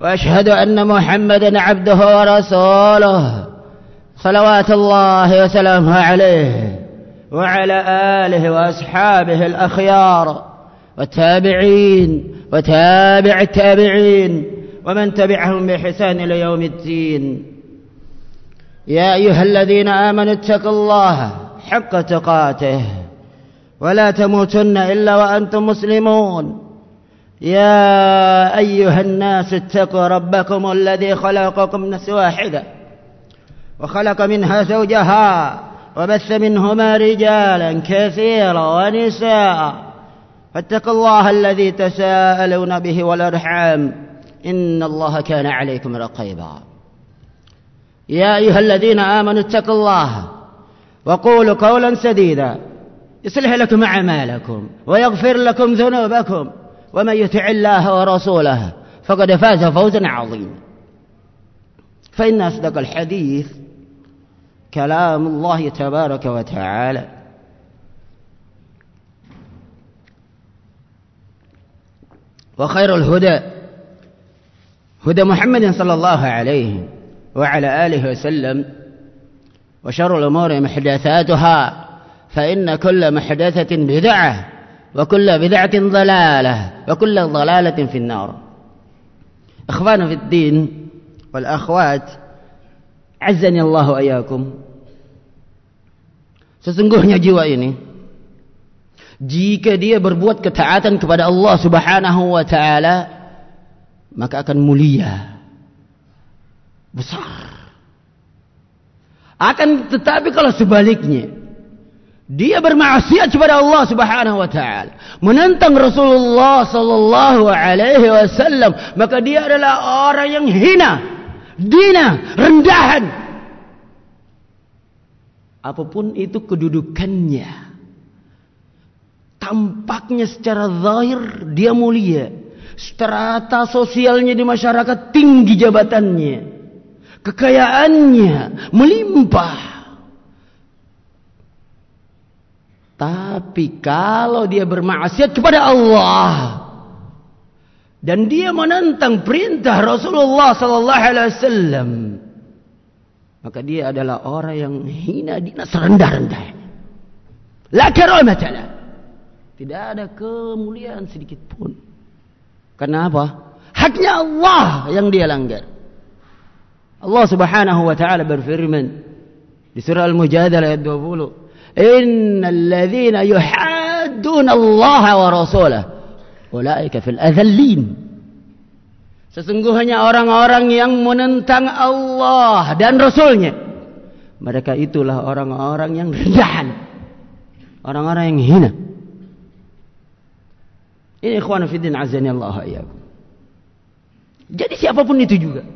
وأشهد أن محمدا عبده ورسوله صلوات الله وسلامه عليه وعلى آله وأصحابه الأخيار والتابعين وتابع التابعين ومن تبعهم بحسان إلى يوم الدين. يا أيها الذين آمنوا اتقوا الله حق تقاته ولا تموتن إلا وأنتم مسلمون. يا أيها الناس اتقوا ربكم الذي خلقكم نفس واحدة وخلق منها زوجها وبث منهما رجالا كثيرا ونساء. فاتقوا الله الذي تساءلون به والأرحام. إن الله كان عليكم رقيبا. يا أيها الذين آمنوا اتقوا الله وقولوا قولا سديدا. يصلح لكم أعمالكم ويغفر لكم ذنوبكم. ومن يطع الله ورسوله فقد فاز فوزا عظيما. فإن أصدق الحديث كلام الله تبارك وتعالى. وخير الهدى هدى محمد صلى الله عليه وعلى آله وسلم وشر الأمور محدثاتها فإن كل محدثة بدعة wa kullu bid'atin dhalalah wa kullu dhalalatin fin nar الدين fid din wal akhwat sesungguhnya jiwa ini jika dia berbuat ketaatan kepada Allah Subhanahu wa taala maka akan mulia besar. Akan tetapi kalau sebaliknya dia bermaksiat kepada Allah Subhanahu wa taala. Menentang Rasulullah sallallahu alaihi wasallam maka dia adalah orang yang hina dina rendahan. Apapun itu kedudukannya tampaknya secara zahir dia mulia strata sosialnya di masyarakat tinggi jabatannya kekayaannya melimpah tapi kalau dia bermaksiat kepada Allah dan dia menentang perintah Rasulullah sallallahu alaihi wasallam maka dia adalah orang yang hina dina serendah-rendahnya. La karamatala. Tidak ada kemuliaan sedikit pun. Kenapa? Haknya Allah yang dia langgar. Allah Subhanahu wa taala berfirman di surah Al-Mujadalah ayat 20, "Innal ladzina Allah wa rasulahu ulaika fil adzallin." Sesungguhnya orang-orang yang menentang Allah dan Rasulnya. Mereka itulah orang-orang yang rendahan. Orang-orang yang hina. Ini ikhwan fiddin azani Allah. Jadi siapa pun itu juga.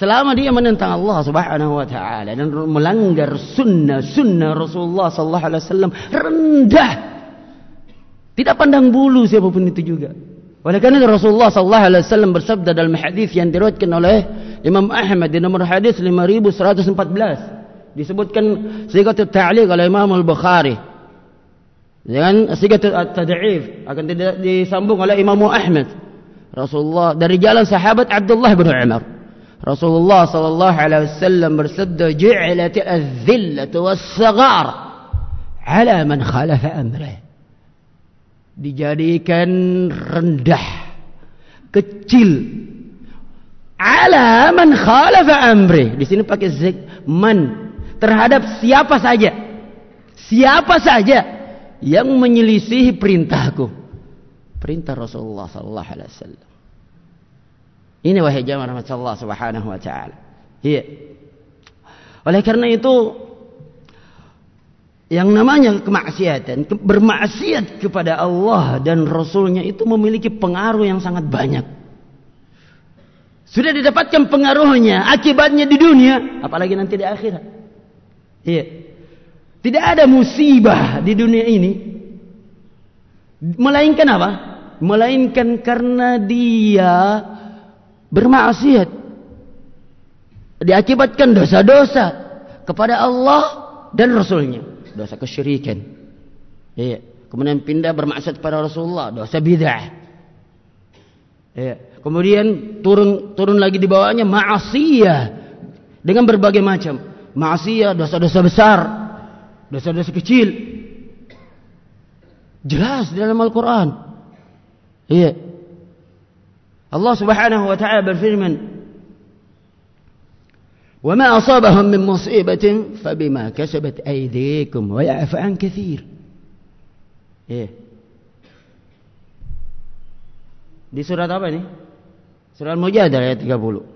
Selama dia menentang Allah subhanahu wa ta'ala. Dan melanggar sunnah-sunnah Rasulullah sallallahu alaihi wasallam. Rendah. Tidak pandang bulu siapapun itu juga. Oleh karena Rasulullah sallallahu alaihi wasallam bersabda dalam hadis yang diriwayatkan oleh Imam Ahmad di nomor hadis 5114 disebutkan sigatut ta'liq oleh Imam Al-Bukhari dengan sigatut at-tad'if akan disambung oleh Imam Ahmad Rasulullah dari jalan sahabat Abdullah bin Umar Rasulullah sallallahu alaihi wasallam bersabda ju'ilat adh-dhillatu was-saghar ala man khalafa amrih. Dijadikan rendah kecil ala man khalafa amri di sini pakai zik man terhadap siapa saja. Siapa saja yang menyelisihi perintahku. Perintah Rasulullah sallallahu alaihi wasallam ini wahai jamaah rahmat Allah subhanahu wa taala iya oleh karena itu yang namanya kemaksiatan, bermaksiat kepada Allah dan Rasulnya itu memiliki pengaruh yang sangat banyak. Sudah didapatkan pengaruhnya, akibatnya di dunia, apalagi nanti di akhirat. Iya. Tidak ada musibah di dunia ini melainkan apa? Melainkan karena dia bermaksiat. Diakibatkan dosa-dosa kepada Allah dan Rasulnya. Dosa kesyirikan. Iya. Kemudian pindah bermaksiat kepada Rasulullah. Dosa bid'ah. Iya. Kemudian turun turun lagi di bawahnya maasiyah dengan berbagai macam maasiyah, dosa-dosa besar, dosa-dosa kecil. Jelas dalam Al-Qur'an. Iya. Allah Subhanahu wa taala berfirman, "Wa ma asabahum min musibatin fabima kasabat aydikum wa ya'fu an katsir." Iya. Di surat apa ini? Surah Al-Mujadalah ayat 30.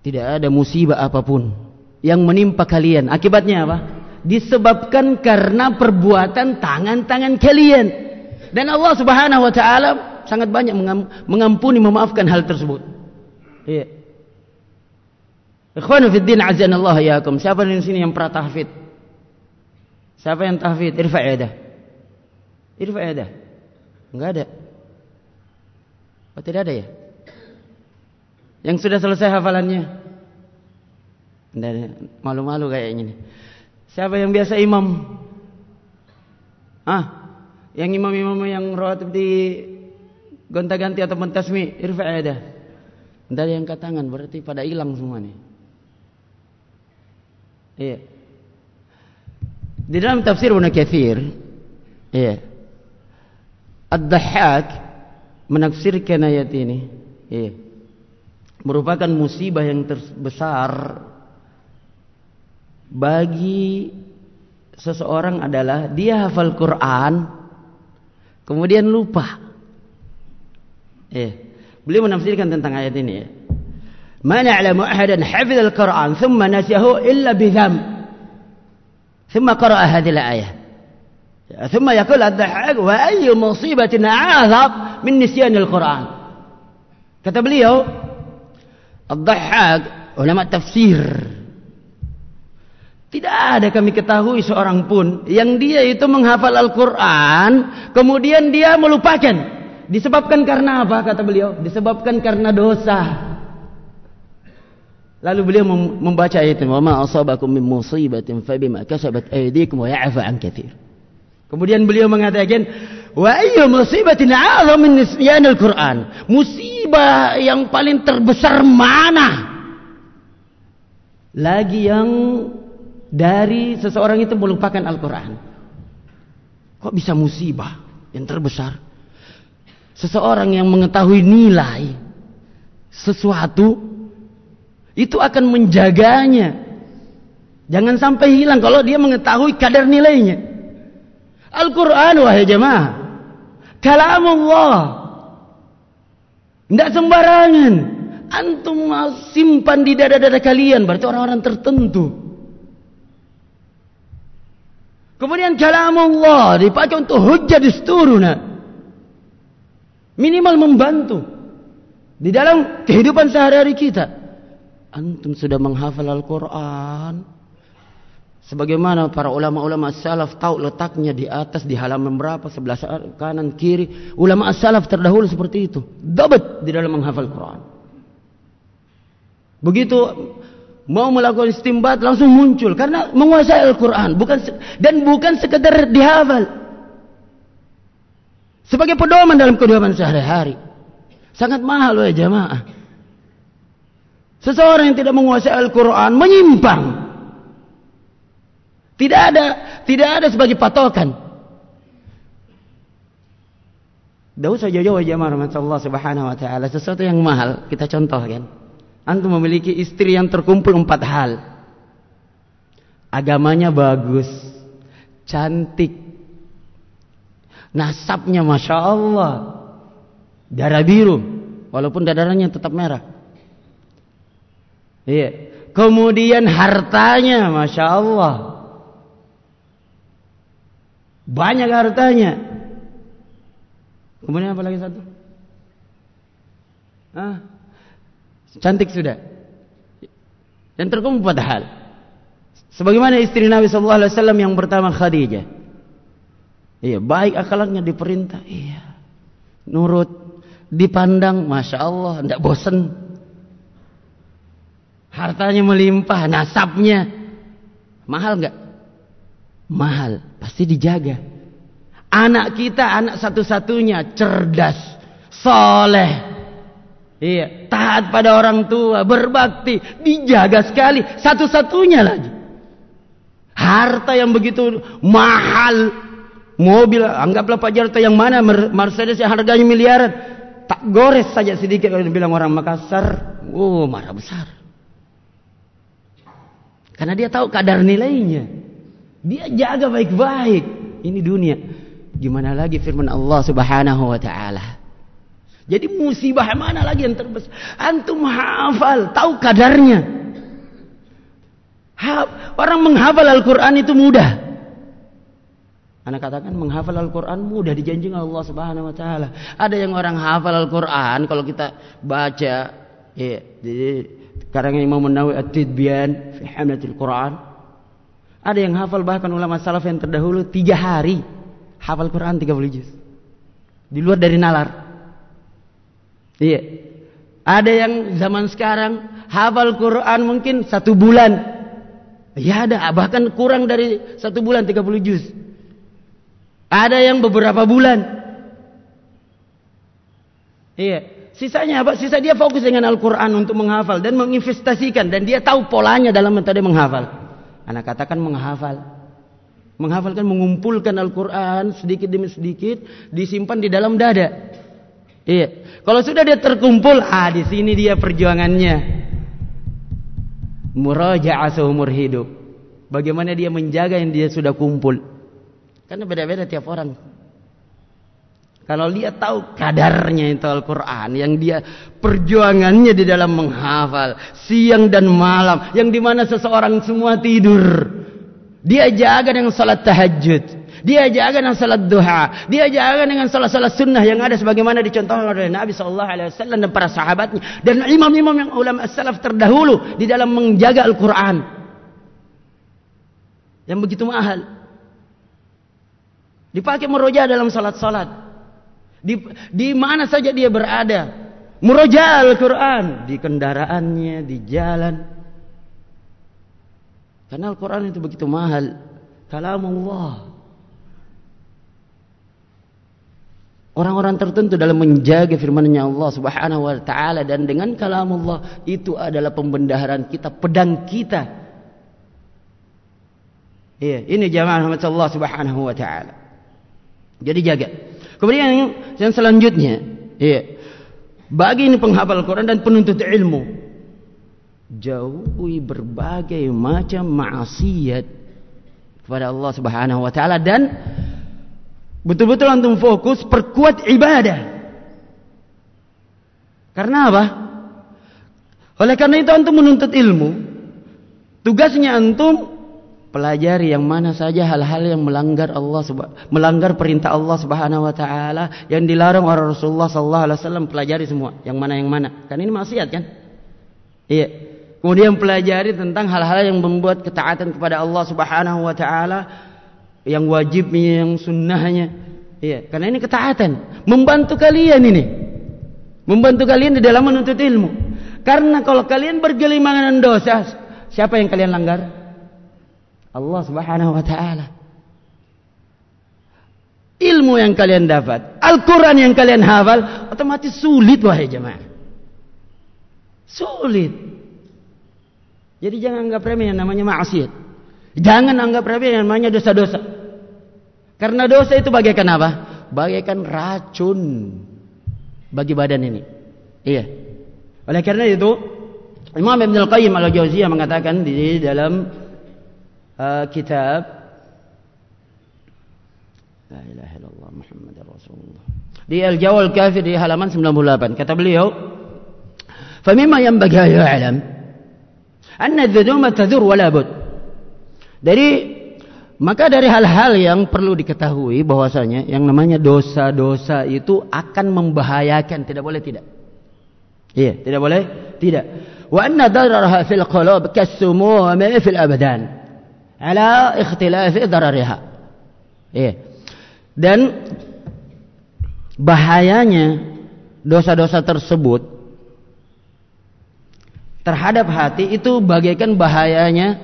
Tidak ada musibah apa pun yang menimpa kalian. Akibatnya apa? Disebabkan karena perbuatan tangan-tangan kalian. Dan Allah Subhanahu wa taala sangat banyak mengampuni memaafkan hal tersebut. Iya. Ikhwanu fid din azanallahu yakum. Siapa di sini yang pernah tahfidz? Siapa yang tahfidz? Irfa' yadah. Irfa' yadah. Enggak ada. Oh tidak ada ya? Yang sudah selesai hafalannya? Malu-malu kayaknya nih. Siapa yang biasa imam? Ah, yang imam-imam yang rawatib di gonta-ganti atau mentasmi, irfa' ada. Dari yang tangan berarti pada hilang semua nih. Iya. Di dalam tafsir Ibnu Katsir, iya. Ad-Dhahhak menafsirkan ayat ini iya, merupakan musibah yang terbesar bagi seseorang adalah dia hafal Quran kemudian lupa. Eh, beliau menafsirkan tentang ayat ini ya. Ma na'lamu ahadan hafidh al-Quran thumma nasiyahu illa bidham. Thumma qara'a hadhihi al-ayah. ثم يقول الضحاك وأي مصيبة أعظم من نسيان القرآن kata beliau Ad-Dhahhak ulama tafsir tidak ada kami ketahui seorang pun yang dia itu menghafal Al-Quran kemudian dia melupakan disebabkan karena apa kata beliau disebabkan karena dosa lalu beliau membaca ayat ini wa ma asabakum min musibatin fabima kasabat aydikum wa ya'fu an katsir Kemudian beliau mengatakan, "Wa ayyu musibatin 'azam min nisyanil Qur'an?" Musibah yang paling terbesar mana? Lagi yang dari seseorang itu melupakan Al-Qur'an. Kok bisa musibah yang terbesar? Seseorang yang mengetahui nilai sesuatu itu akan menjaganya. Jangan sampai hilang kalau dia mengetahui kadar nilainya. Al-Quran wahai jemaah. Kalamullah. Tidak sembarangan. Antum simpan di dada-dada kalian. Berarti orang-orang tertentu. Kemudian kalamullah dipakai untuk hujjah disturuna. Minimal membantu. Di dalam kehidupan sehari-hari kita. Antum sudah menghafal Al-Quran. Sebagaimana para ulama-ulama salaf tahu letaknya di atas di halaman berapa sebelah kanan kiri. Ulama salaf terdahulu seperti itu. Dabat di dalam menghafal Quran. Begitu mau melakukan istimbat langsung muncul karena menguasai Al-Quran bukan dan bukan sekedar dihafal. Sebagai pedoman dalam kehidupan sehari-hari. Sangat mahal ya jamaah. Seseorang yang tidak menguasai Al-Quran menyimpang tidak ada, tidak ada sebagai patokan. Tidak usah jauh-jauh jamaah Allah subhanahu wa ta'ala. Sesuatu yang mahal, kita contohkan. Antum memiliki istri yang terkumpul empat hal. Agamanya bagus. Cantik. Nasabnya Masya Allah. Darah biru. Walaupun darahnya tetap merah. Iya. Kemudian hartanya Masya Allah. Banyak hartanya. Kemudian apa lagi satu? Hah? Cantik sudah. Dan terkumpul pada hal. Sebagaimana istri Nabi wasallam yang pertama Khadijah. Iya, baik akhlaknya diperintah. Iya. Nurut, dipandang, masya Allah, tidak bosan. Hartanya melimpah, nasabnya mahal nggak? Mahal, pasti dijaga. Anak kita anak satu-satunya cerdas, soleh, Iya, taat pada orang tua, berbakti, dijaga sekali, satu-satunya lagi. Harta yang begitu mahal, mobil, anggaplah Pak Jarto yang mana, Mercedes yang harganya miliaran, tak gores saja sedikit kalau bilang orang Makassar, oh marah besar. Karena dia tahu kadar nilainya. Dia jaga baik-baik. Ini dunia. Gimana lagi firman Allah Subhanahu wa taala? Jadi musibah mana lagi yang terbesar? Antum hafal, tahu kadarnya. Orang menghafal Al-Quran itu mudah. Anak katakan menghafal Al-Quran mudah dijanjikan Allah Subhanahu Wa Taala. Ada yang orang hafal Al-Quran kalau kita baca, ya, di karangan Imam Nawawi At-Tidbian fi Hamlatil Quran. Ada yang hafal bahkan ulama salaf yang terdahulu tiga hari hafal Quran 30 juz. Di luar dari nalar. Iya. Ada yang zaman sekarang hafal Quran mungkin satu bulan. Ya ada, bahkan kurang dari satu bulan 30 juz. Ada yang beberapa bulan. Iya. Sisanya apa? Sisa dia fokus dengan Al-Quran untuk menghafal dan menginvestasikan. Dan dia tahu polanya dalam metode menghafal. Anak katakan menghafal. Menghafal kan mengumpulkan Al-Quran sedikit demi sedikit. Disimpan di dalam dada. Iya. Kalau sudah dia terkumpul, ah di sini dia perjuangannya. Murajaah seumur hidup. Bagaimana dia menjaga yang dia sudah kumpul. Karena beda-beda tiap orang. Kalau dia tahu kadarnya itu Al-Quran. Yang dia perjuangannya di dalam menghafal. Siang dan malam. Yang di mana seseorang semua tidur. Dia jaga dengan salat tahajud. Dia jaga dengan salat duha. Dia jaga dengan salat-salat sunnah yang ada sebagaimana dicontohkan oleh Nabi sallallahu alaihi wasallam dan para sahabatnya dan imam-imam yang ulama salaf terdahulu di dalam menjaga Al-Qur'an. Yang begitu mahal. Dipakai meroja dalam salat-salat. Di, di mana saja dia berada. Meroja Al-Quran. Di kendaraannya, di jalan. Karena Al-Quran itu begitu mahal. Kalam Allah. Orang-orang tertentu dalam menjaga firman-Nya Allah Subhanahu wa taala dan dengan kalam Allah itu adalah pembendaharaan kita, pedang kita. Iya, ini jamaah Allah Subhanahu wa taala. Jadi jaga. Kemudian yang selanjutnya, iya. Bagi ini penghafal Quran dan penuntut ilmu, jauhi berbagai macam maksiat kepada Allah Subhanahu wa taala dan Betul-betul antum fokus perkuat ibadah. Karena apa? Oleh karena itu antum menuntut ilmu. Tugasnya antum pelajari yang mana saja hal-hal yang melanggar Allah melanggar perintah Allah Subhanahu wa taala yang dilarang oleh Rasulullah sallallahu alaihi wasallam pelajari semua yang mana yang mana kan ini maksiat kan iya kemudian pelajari tentang hal-hal yang membuat ketaatan kepada Allah Subhanahu wa taala yang wajibnya, yang sunnahnya. Iya, karena ini ketaatan. Membantu kalian ini. Membantu kalian di dalam menuntut ilmu. Karena kalau kalian bergelimangan dosa, siapa yang kalian langgar? Allah Subhanahu wa taala. Ilmu yang kalian dapat, Al-Quran yang kalian hafal, otomatis sulit wahai jemaah. Sulit. Jadi jangan anggap remeh yang namanya maksiat. Jangan anggap remeh yang namanya dosa-dosa. Karena dosa itu bagaikan apa? Bagaikan racun bagi badan ini. Iya. Oleh karena itu, Imam Ibn Al-Qayyim Al-Jauziyah mengatakan di dalam uh, kitab La ilaha illallah Muhammad Rasulullah. Di Al-Jawal Kafir di halaman 98 kata beliau, "Famimma yanbaghi ya'lam anna adh-dhunuma tadur wala bud." Dari maka dari hal-hal yang perlu diketahui bahwasanya yang namanya dosa-dosa itu akan membahayakan, tidak boleh tidak. Iya, tidak boleh? Tidak. Wa anna dararha fil qulub kasumumi fil abadan. Ala ikhtilafi darariha. Iya. Dan bahayanya dosa-dosa tersebut terhadap hati itu bagaikan bahayanya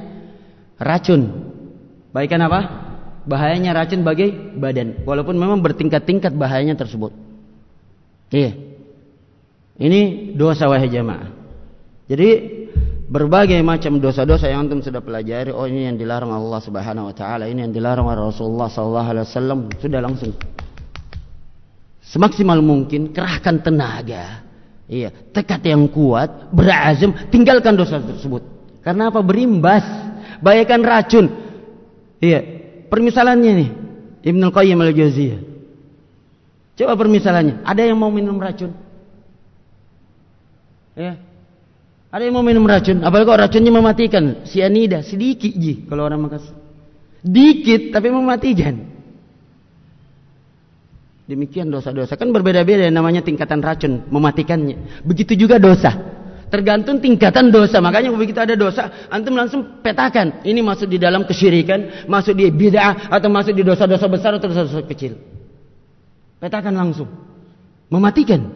racun. Bagaikan apa? Bahayanya racun bagi badan. Walaupun memang bertingkat-tingkat bahayanya tersebut. Iya. Ini dosa wahai jamaah. Jadi berbagai macam dosa-dosa yang antum sudah pelajari, oh ini yang dilarang Allah Subhanahu wa taala, ini yang dilarang Rasulullah sallallahu alaihi wasallam, sudah langsung semaksimal mungkin kerahkan tenaga. Iya, tekad yang kuat, berazam, tinggalkan dosa tersebut. Karena apa? Berimbas, bayakan racun. Iya, permisalannya nih Ibnu Qayyim al-Jauziyah. Coba permisalannya, ada yang mau minum racun? Ya. Ada yang mau minum racun, apalagi kalau racunnya mematikan, sianida sedikit ji kalau orang Makassar. Dikit tapi mematikan. Demikian dosa-dosa kan berbeda-beda namanya tingkatan racun mematikannya. Begitu juga dosa. Tergantung tingkatan dosa. Makanya begitu ada dosa, antum langsung petakan. Ini masuk di dalam kesyirikan, masuk di bid'ah atau masuk di dosa-dosa besar atau dosa-dosa kecil. Petakan langsung. Mematikan.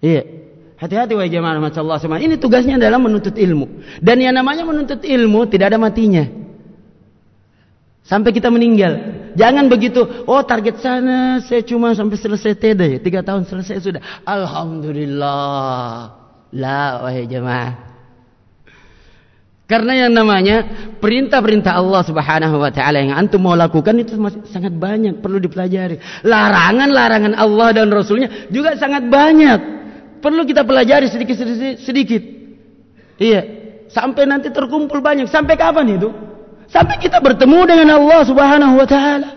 Iya. Hati-hati wahai jemaah Allah semua. Ini tugasnya adalah menuntut ilmu. Dan yang namanya menuntut ilmu tidak ada matinya. Sampai kita meninggal. Jangan begitu. Oh target sana saya cuma sampai selesai TD. Tiga tahun selesai sudah. Alhamdulillah. La wahai jemaah. Karena yang namanya perintah-perintah Allah Subhanahu wa taala yang antum mau lakukan itu masih sangat banyak perlu dipelajari. Larangan-larangan Allah dan Rasulnya juga sangat banyak. Perlu kita pelajari sedikit-sedikit. sedikit. Iya. Sampai nanti terkumpul banyak. Sampai kapan itu? Sampai kita bertemu dengan Allah subhanahu wa ta'ala.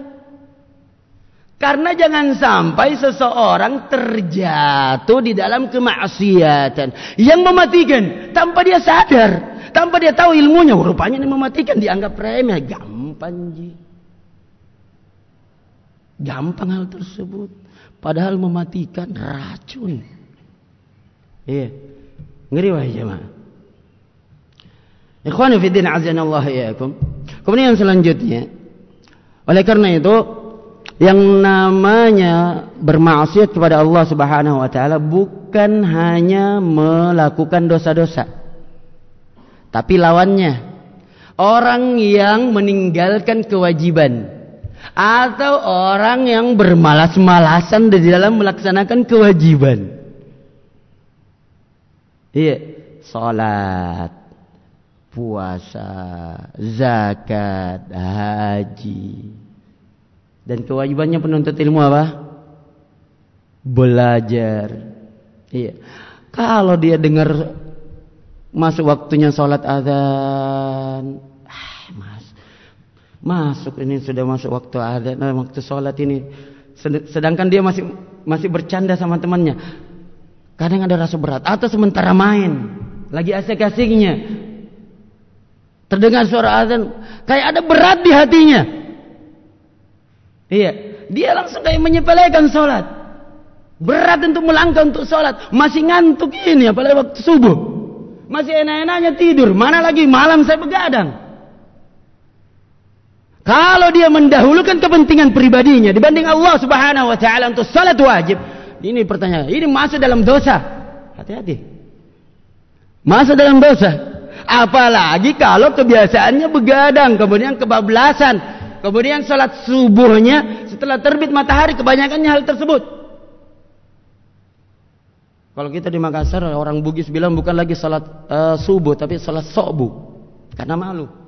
Karena jangan sampai seseorang terjatuh di dalam kemaksiatan. Yang mematikan. Tanpa dia sadar. Tanpa dia tahu ilmunya. Rupanya ini mematikan. Dianggap remeh. Gampang ji. Gampang hal tersebut. Padahal mematikan racun. Iya. Ngeri wahai jemaah. Ikhwani fi din azanallahu iyyakum. Kemudian selanjutnya oleh karena itu yang namanya bermaksiat kepada Allah Subhanahu wa taala bukan hanya melakukan dosa-dosa. Tapi lawannya orang yang meninggalkan kewajiban atau orang yang bermalas-malasan di dalam melaksanakan kewajiban. Iya, salat, puasa, zakat, haji. Dan kewajibannya penuntut ilmu apa? Belajar. Iya. Kalau dia dengar masuk waktunya salat azan, ah, mas, masuk ini sudah masuk waktu azan, eh, waktu salat ini. Sedangkan dia masih masih bercanda sama temannya. Kadang ada rasa berat atau sementara main, lagi asik-asiknya. Terdengar suara azan, kayak ada berat di hatinya. Iya, dia langsung kayak menyepelekan sholat. Berat untuk melangkah untuk sholat, masih ngantuk ini apalagi waktu subuh. Masih enak-enaknya tidur, mana lagi malam saya begadang. Kalau dia mendahulukan kepentingan pribadinya dibanding Allah Subhanahu wa taala untuk salat wajib, ini pertanyaan. Ini masuk dalam dosa. Hati-hati. Masuk dalam dosa. Apalagi kalau kebiasaannya begadang, kemudian kebablasan, kemudian salat subuhnya setelah terbit matahari kebanyakannya hal tersebut. Kalau kita di Makassar orang Bugis bilang bukan lagi salat uh, subuh tapi salat sobu karena malu.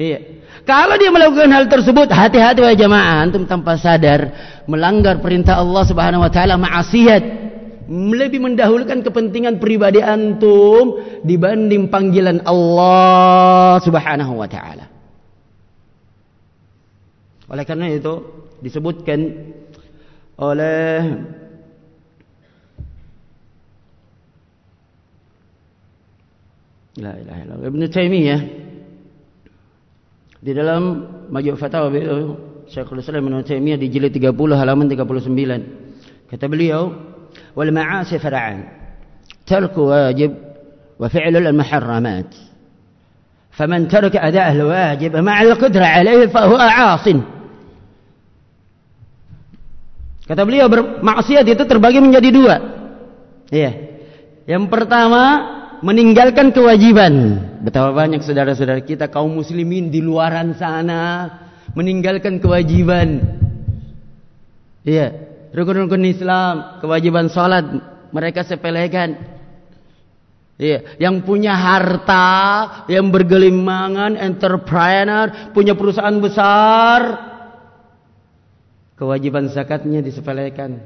Iya. Kalau dia melakukan hal tersebut, hati-hati wahai jamaah, antum tanpa sadar melanggar perintah Allah Subhanahu wa taala maksiat. Lebih mendahulukan kepentingan pribadi antum dibanding panggilan Allah Subhanahu wa taala. Oleh karena itu disebutkan oleh La ilaha illallah Ibn Taimiyah di dalam Majmu' Fatawa beliau Syekhul Islam Ibnu Taimiyah di jilid 30 halaman 39 kata beliau والمعاصي فرعان ترك واجب وفعل المحرمات فمن ترك أداء الواجب مع القدرة عليه فهو عاص Kata beliau maksiat itu terbagi menjadi dua. Iya. Yang pertama meninggalkan kewajiban. Betapa banyak saudara-saudara kita kaum muslimin di luaran sana meninggalkan kewajiban. Iya, rukun-rukun Islam, kewajiban salat mereka sepelekan. Iya, yang punya harta, yang bergelimangan, entrepreneur, punya perusahaan besar, kewajiban zakatnya disepelekan.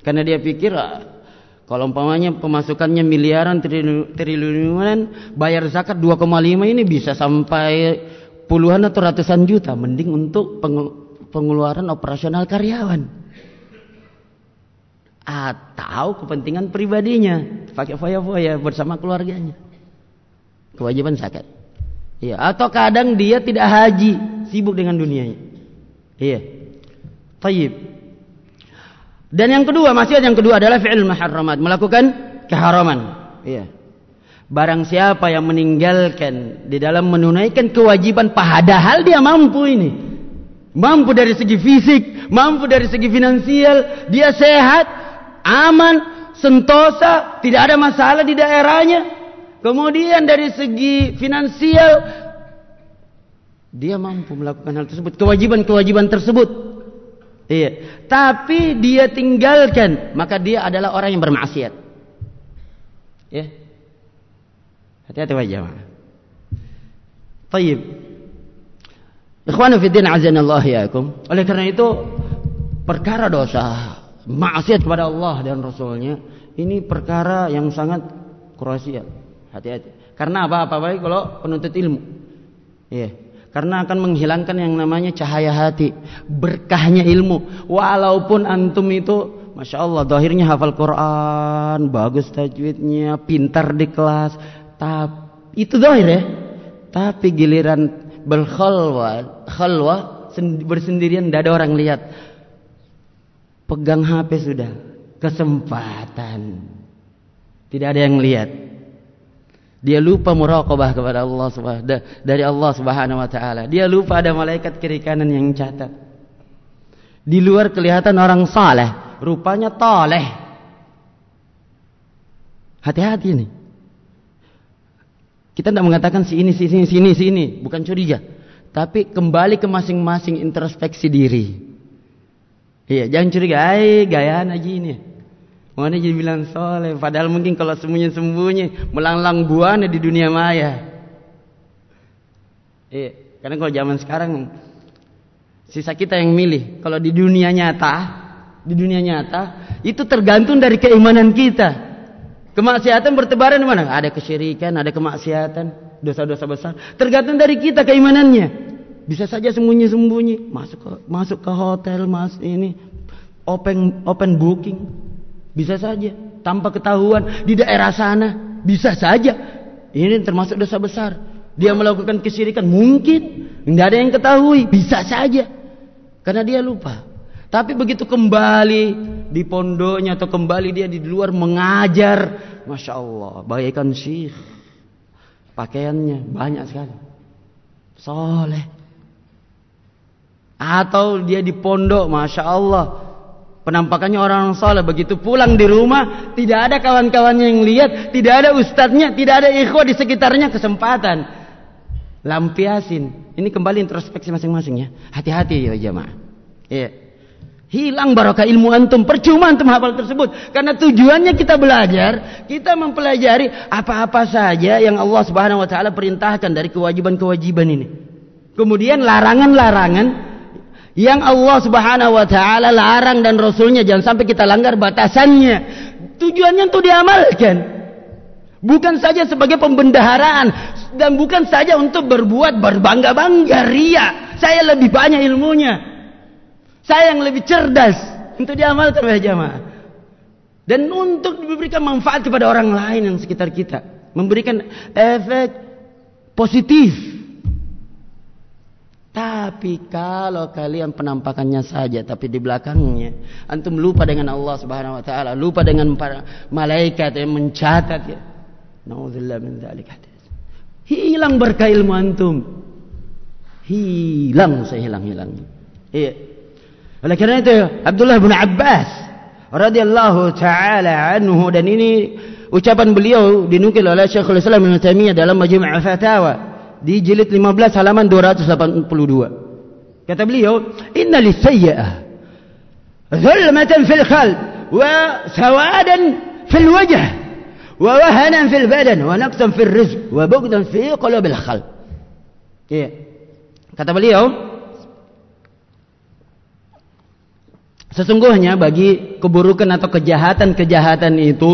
Karena dia pikir ah, kalau umpamanya pemasukannya miliaran triliunan, bayar zakat 2,5 ini bisa sampai puluhan atau ratusan juta, mending untuk pengeluaran operasional karyawan. Atau kepentingan pribadinya, pakai foya-foya bersama keluarganya. Kewajiban zakat. Iya, atau kadang dia tidak haji, sibuk dengan dunianya. Iya. Tayyib. Dan yang kedua, maksiat yang kedua adalah fi'il muharramat, melakukan keharaman. Iya. Barang siapa yang meninggalkan di dalam menunaikan kewajiban padahal dia mampu ini. Mampu dari segi fisik, mampu dari segi finansial, dia sehat, aman, sentosa, tidak ada masalah di daerahnya. Kemudian dari segi finansial dia mampu melakukan hal tersebut, kewajiban-kewajiban tersebut. Iya. Tapi dia tinggalkan, maka dia adalah orang yang bermaksiat. Ya. Hati-hati wajah. Tayyib. Ikhwanu fi din azanallahu yakum. Oleh karena itu perkara dosa maksiat kepada Allah dan Rasulnya ini perkara yang sangat krusial. Hati-hati. Karena apa? Apa baik kalau penuntut ilmu. Iya karena akan menghilangkan yang namanya cahaya hati berkahnya ilmu. Walaupun antum itu Masya Allah dohirnya hafal Quran bagus tajwidnya pintar di kelas. Tapi itu dohir ya. Tapi giliran berkhalwa khalwa bersendirian tidak ada orang lihat. Pegang HP sudah. Kesempatan. Tidak ada yang lihat dia lupa muraqabah kepada Allah Subhanahu dari Allah Subhanahu wa taala. Dia lupa ada malaikat kiri kanan yang catat. Di luar kelihatan orang saleh, rupanya taleh. Hati-hati nih. Kita tidak mengatakan si ini, si ini, si ini, si ini, bukan curiga. Tapi kembali ke masing-masing introspeksi diri. Iya, jangan curiga, ay gayaan aja ini. Mana jadi bilang soleh. Padahal mungkin kalau sembunyi-sembunyi Melanglang buana di dunia maya. Iya Karena kalau zaman sekarang Sisa kita yang milih. Kalau di dunia nyata Di dunia nyata Itu tergantung dari keimanan kita. Kemaksiatan bertebaran di mana? Ada kesyirikan, ada kemaksiatan Dosa-dosa besar. Tergantung dari kita keimanannya. Bisa saja sembunyi-sembunyi. Masuk ke masuk ke hotel mas ini open open booking bisa saja. Tanpa ketahuan di daerah sana. Bisa saja. Ini termasuk dosa besar. Dia melakukan kesyirikan. Mungkin. Tidak ada yang ketahui. Bisa saja. Karena dia lupa. Tapi begitu kembali di pondoknya atau kembali dia di luar mengajar. Masya Allah. Bagaikan syikh. Pakaiannya banyak sekali. Soleh. Atau dia di pondok. Masya Allah Penampakannya orang soleh begitu pulang di rumah tidak ada kawan-kawannya yang lihat, tidak ada ustadznya, tidak ada ikhwah di sekitarnya kesempatan lampiasin. Ini kembali introspeksi masing-masing ya. Hati-hati ya jemaah. Iya. Hilang barokah ilmu antum, percuma antum hafal tersebut. Karena tujuannya kita belajar, kita mempelajari apa-apa saja yang Allah Subhanahu wa taala perintahkan dari kewajiban-kewajiban ini. Kemudian larangan-larangan yang Allah Subhanahu wa taala larang dan rasulnya jangan sampai kita langgar batasannya. Tujuannya untuk diamalkan. Bukan saja sebagai pembendaharaan dan bukan saja untuk berbuat berbangga-bangga ria. Saya lebih banyak ilmunya. Saya yang lebih cerdas untuk diamalkan oleh jamaah. Dan untuk memberikan manfaat kepada orang lain yang sekitar kita, memberikan efek positif Tapi kalau kalian penampakannya saja tapi di belakangnya antum lupa dengan Allah Subhanahu wa taala, lupa dengan para malaikat yang mencatat ya. Nauzubillah min dzalik. Hilang berkah ilmu antum. Hilang sehilang-hilang. Iya. Oleh karena itu Abdullah bin Abbas radhiyallahu taala anhu dan ini ucapan beliau dinukil oleh Syekhul Islam Ibnu Taimiyah dalam Majmu' Fatawa di jilid 15 halaman 282. Kata beliau, "Inna lisayyi'ah zulmatan fil qalb wa sawadan fil wajh wa wahanan fil badan wa naqsan fil rizq wa bughdan fi qulubil khalq." Iya. Kata beliau, Sesungguhnya bagi keburukan atau kejahatan-kejahatan itu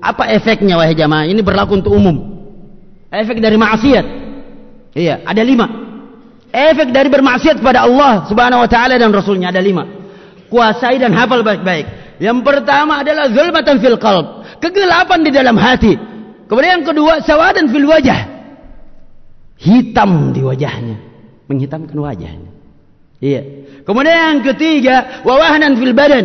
apa efeknya wahai jamaah? Ini berlaku untuk umum. Efek dari maksiat Iya, ada lima. Efek dari bermaksiat kepada Allah Subhanahu wa taala dan Rasulnya ada lima. Kuasai dan hafal baik-baik. Yang pertama adalah zulmatan fil qalb, kegelapan di dalam hati. Kemudian yang kedua sawadan fil wajah. Hitam di wajahnya, menghitamkan wajahnya. Iya. Kemudian yang ketiga wawahanan fil badan,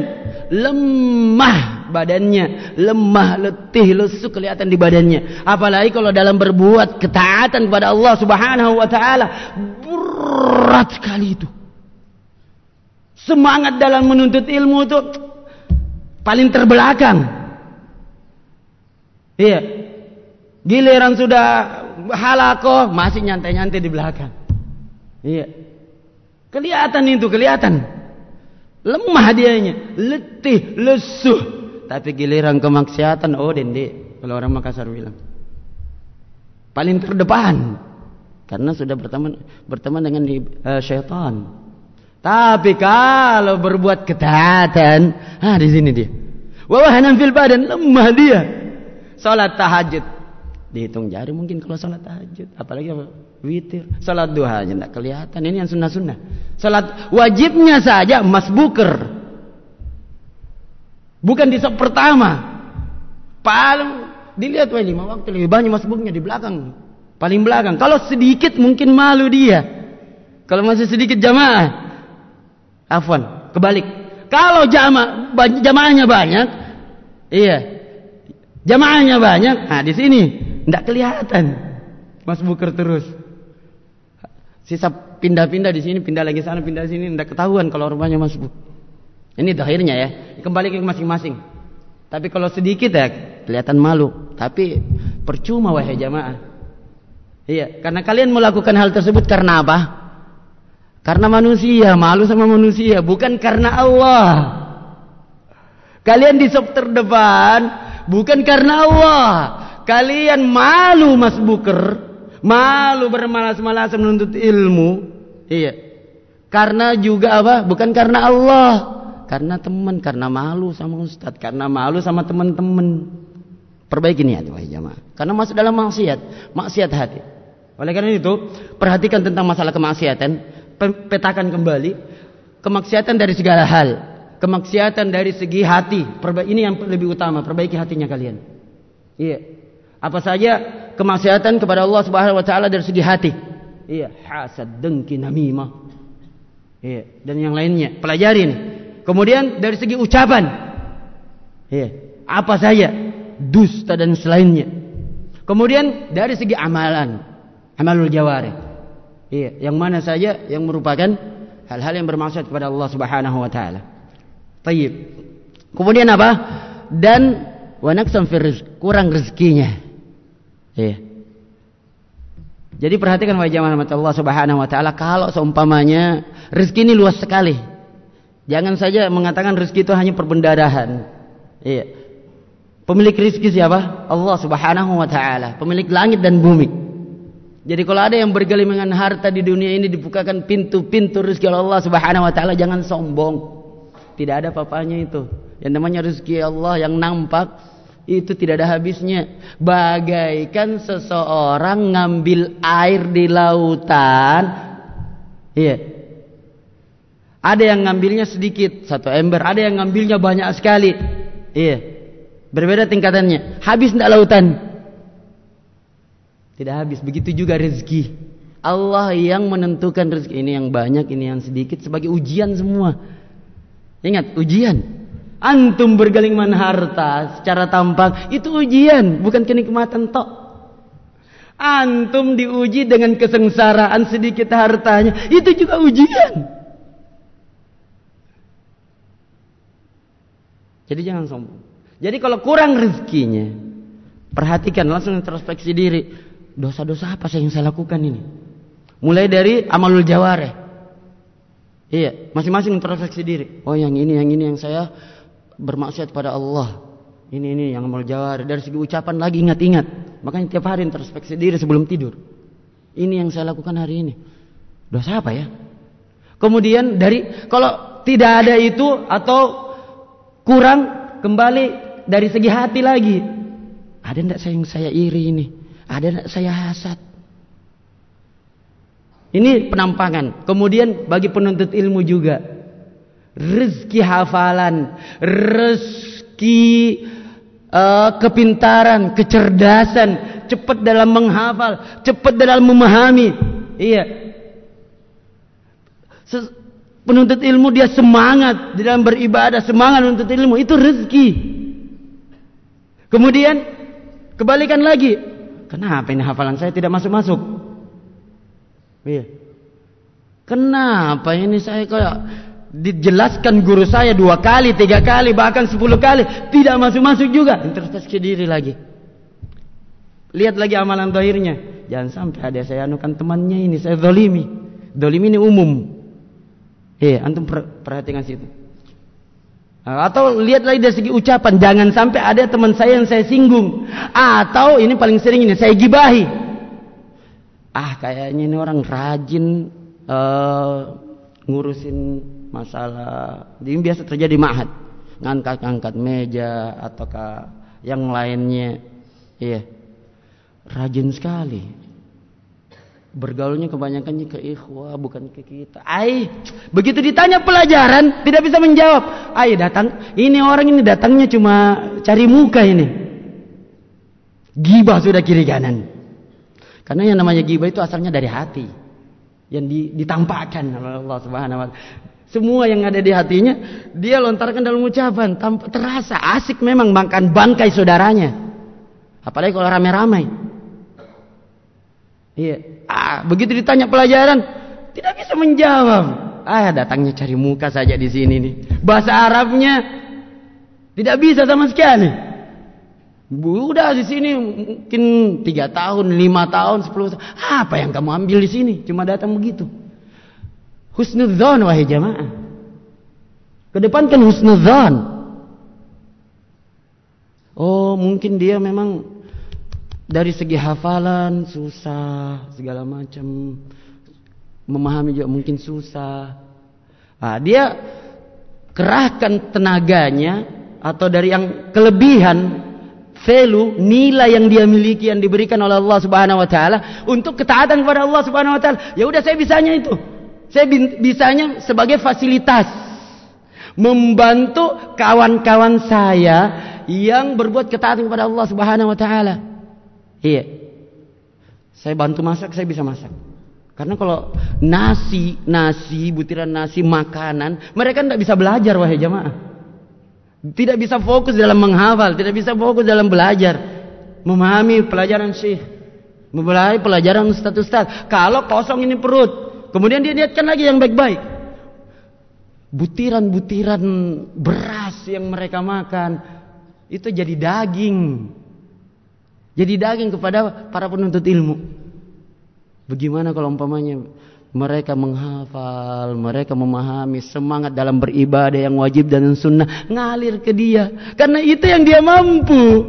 lemah badannya lemah, letih, lesu kelihatan di badannya. Apalagi kalau dalam berbuat ketaatan kepada Allah Subhanahu wa taala berat sekali itu. Semangat dalam menuntut ilmu itu paling terbelakang. Iya. Giliran sudah halakoh masih nyantai-nyantai di belakang. Iya. Kelihatan itu, kelihatan. Lemah dianya, letih, lesuh. Tapi giliran kemaksiatan, oh dende. Kalau orang Makassar bilang. Paling terdepan. Karena sudah berteman berteman dengan uh, syaitan. Tapi kalau berbuat ketaatan, ah di sini dia. Wawahanan fil badan, lemah dia. Salat tahajud. Dihitung jari mungkin kalau salat tahajud. Apalagi apa? Witir. Salat duha aja tidak kelihatan. Ini yang sunnah-sunnah. Salat wajibnya saja masbuker. Bukan di sop pertama. Paling dilihat wah lima waktu lebih banyak masbuknya di belakang. Paling belakang. Kalau sedikit mungkin malu dia. Kalau masih sedikit jamaah. Afwan, kebalik. Kalau jamaah jamaahnya banyak, iya. Jamaahnya banyak, nah di sini tidak kelihatan. Mas Buker terus. Sisa pindah-pindah di sini, pindah lagi sana, pindah sini, tidak ketahuan kalau rumahnya Mas Buker. Ini akhirnya ya. Kembali ke masing-masing. Tapi kalau sedikit ya kelihatan malu. Tapi percuma wahai jamaah. Iya, karena kalian melakukan hal tersebut karena apa? Karena manusia, malu sama manusia, bukan karena Allah. Kalian di sop terdepan bukan karena Allah. Kalian malu Mas Buker, malu bermalas-malasan menuntut ilmu. Iya. Karena juga apa? Bukan karena Allah. Karena teman, karena malu sama ustaz, karena malu sama teman-teman. Perbaiki niat wahai jamaah. Karena masuk dalam maksiat, maksiat hati. Oleh karena itu, perhatikan tentang masalah kemaksiatan, petakan kembali kemaksiatan dari segala hal. Kemaksiatan dari segi hati. Ini yang lebih utama, perbaiki hatinya kalian. Iya. Apa saja kemaksiatan kepada Allah Subhanahu wa taala dari segi hati. Iya, hasad, dengki, namimah. Iya, dan yang lainnya. Pelajari nih. Kemudian dari segi ucapan. Ya, apa saja dusta dan selainnya. Kemudian dari segi amalan, amalul jawari. Iya, yang mana saja yang merupakan hal-hal yang bermaksud kepada Allah Subhanahu wa taala. Tayyib. Kemudian apa? Dan wa naqsam kurang rezekinya. Iya. Jadi perhatikan wajah Allah Subhanahu wa taala kalau seumpamanya rezeki ini luas sekali. Jangan saja mengatakan rezeki itu hanya perbendarahan. Iya. Pemilik rezeki siapa? Allah Subhanahu wa taala, pemilik langit dan bumi. Jadi kalau ada yang bergelimangan harta di dunia ini dibukakan pintu-pintu rezeki Allah Subhanahu wa taala, jangan sombong. Tidak ada papanya itu. Yang namanya rezeki Allah yang nampak itu tidak ada habisnya. Bagaikan seseorang ngambil air di lautan. Iya, ada yang ngambilnya sedikit, satu ember. Ada yang ngambilnya banyak sekali. Iya. Berbeda tingkatannya. Habis tidak lautan? Tidak habis. Begitu juga rezeki. Allah yang menentukan rezeki ini yang banyak, ini yang sedikit sebagai ujian semua. Ingat, ujian. Antum bergelimang harta secara tampak itu ujian, bukan kenikmatan tok. Antum diuji dengan kesengsaraan sedikit hartanya, itu juga ujian. Jadi jangan sombong. Jadi kalau kurang rezekinya, perhatikan langsung introspeksi diri. Dosa-dosa apa yang saya lakukan ini? Mulai dari amalul jawareh. Iya, masing-masing introspeksi diri. Oh, yang ini, yang ini yang saya bermaksiat pada Allah. Ini ini yang amal jawareh. Dari segi ucapan lagi ingat-ingat. Makanya tiap hari introspeksi diri sebelum tidur. Ini yang saya lakukan hari ini. Dosa apa ya? Kemudian dari kalau tidak ada itu atau kurang kembali dari segi hati lagi. Ada tidak saya yang saya iri ini? Ada tidak saya hasad? Ini penampangan. Kemudian bagi penuntut ilmu juga. Rezeki hafalan. Rezeki uh, kepintaran, kecerdasan. Cepat dalam menghafal. Cepat dalam memahami. Iya. Penuntut ilmu dia semangat di dalam beribadah. Semangat menuntut ilmu. Itu rezeki. Kemudian kebalikan lagi. Kenapa ini hafalan saya tidak masuk-masuk? Iya. Kenapa ini saya kayak dijelaskan guru saya dua kali, tiga kali, bahkan sepuluh kali tidak masuk-masuk juga. Introspeksi diri lagi. Lihat lagi amalan dohirnya. Jangan sampai ada saya anukan temannya ini saya dolimi. Dolimi ini umum. Iya, antum perhatikan situ. Atau lihat lagi dari segi ucapan, jangan sampai ada teman saya yang saya singgung. Atau ini paling sering ini saya gibahi. Ah kayaknya ini orang rajin uh, ngurusin masalah. Ini biasa terjadi mahat ngangkat-ngangkat meja ataukah yang lainnya. Iya. Rajin sekali bergaulnya kebanyakannya ke ikhwah bukan ke kita ai begitu ditanya pelajaran tidak bisa menjawab ai datang ini orang ini datangnya cuma cari muka ini gibah sudah kiri kanan karena yang namanya ghibah itu asalnya dari hati. Yang ditampakkan oleh Allah Subhanahu wa taala. Semua yang ada di hatinya dia lontarkan dalam ucapan, terasa asik memang makan bangkai saudaranya. Apalagi kalau ramai-ramai. Iya, ah, begitu ditanya pelajaran tidak bisa menjawab. Ah, datangnya cari muka saja di sini nih. Bahasa Arabnya tidak bisa sama sekali. Udah di sini mungkin tiga tahun, lima tahun, sepuluh tahun. Apa yang kamu ambil di sini? Cuma datang begitu. Husnudzon wahai jamaah. Kedepankan husnudzon. Oh mungkin dia memang dari segi hafalan susah segala macam memahami juga mungkin susah. Nah, dia kerahkan tenaganya atau dari yang kelebihan value, nilai yang dia miliki yang diberikan oleh Allah Subhanahu wa taala untuk ketaatan kepada Allah Subhanahu wa taala. Ya udah saya bisanya itu. Saya bisanya sebagai fasilitas membantu kawan-kawan saya yang berbuat ketaatan kepada Allah Subhanahu wa taala. Iya. Saya bantu masak, saya bisa masak. Karena kalau nasi, nasi, butiran nasi, makanan, mereka tidak bisa belajar wahai jamaah. Tidak bisa fokus dalam menghafal, tidak bisa fokus dalam belajar, memahami pelajaran syekh, memulai pelajaran ustaz-ustaz. Kalau kosong ini perut, kemudian dia niatkan lagi yang baik-baik. Butiran-butiran beras yang mereka makan itu jadi daging. Jadi daging kepada para penuntut ilmu. Bagaimana kalau umpamanya mereka menghafal, mereka memahami semangat dalam beribadah yang wajib dan sunnah ngalir ke dia. Karena itu yang dia mampu.